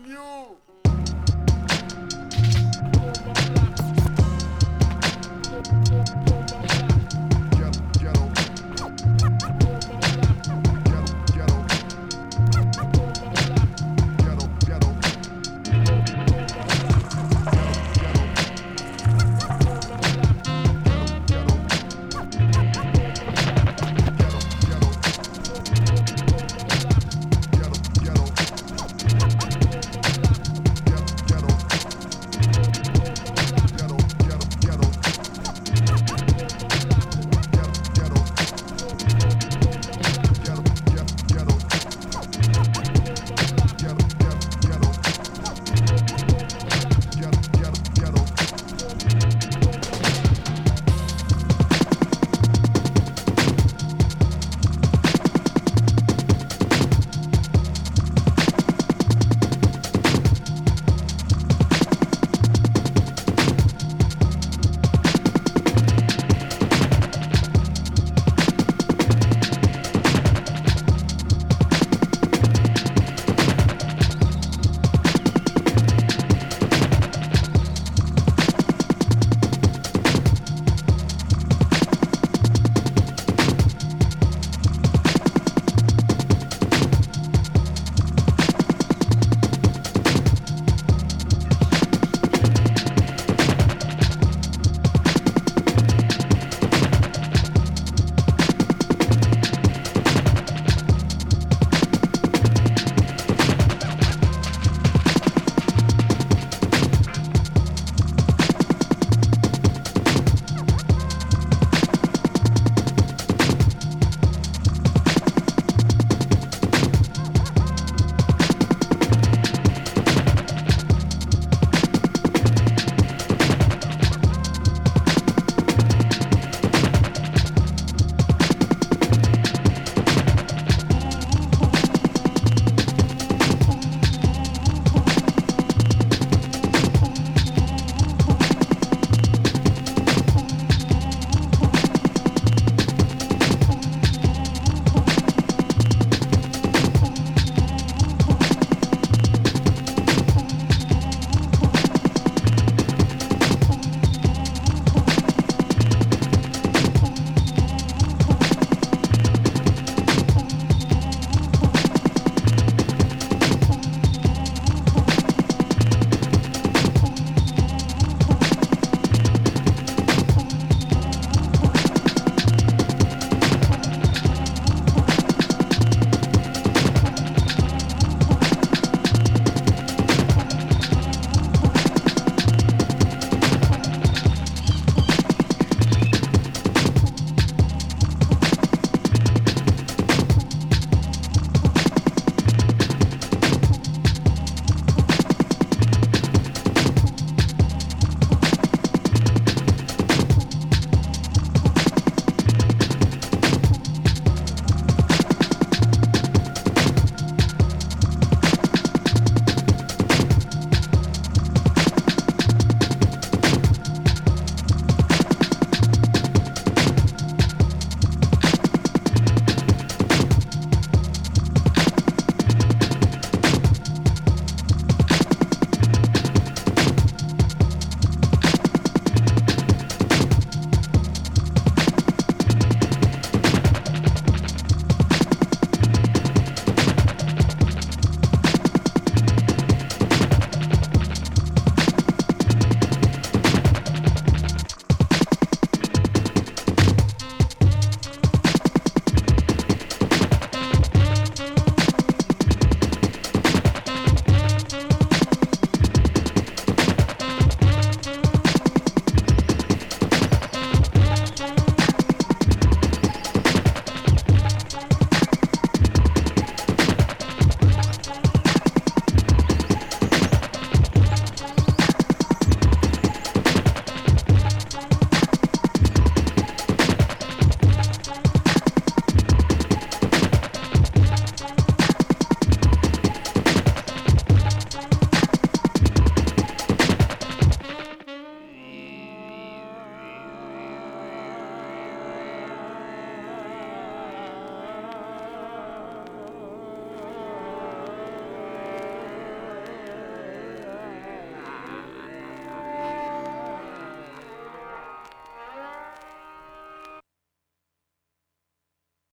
New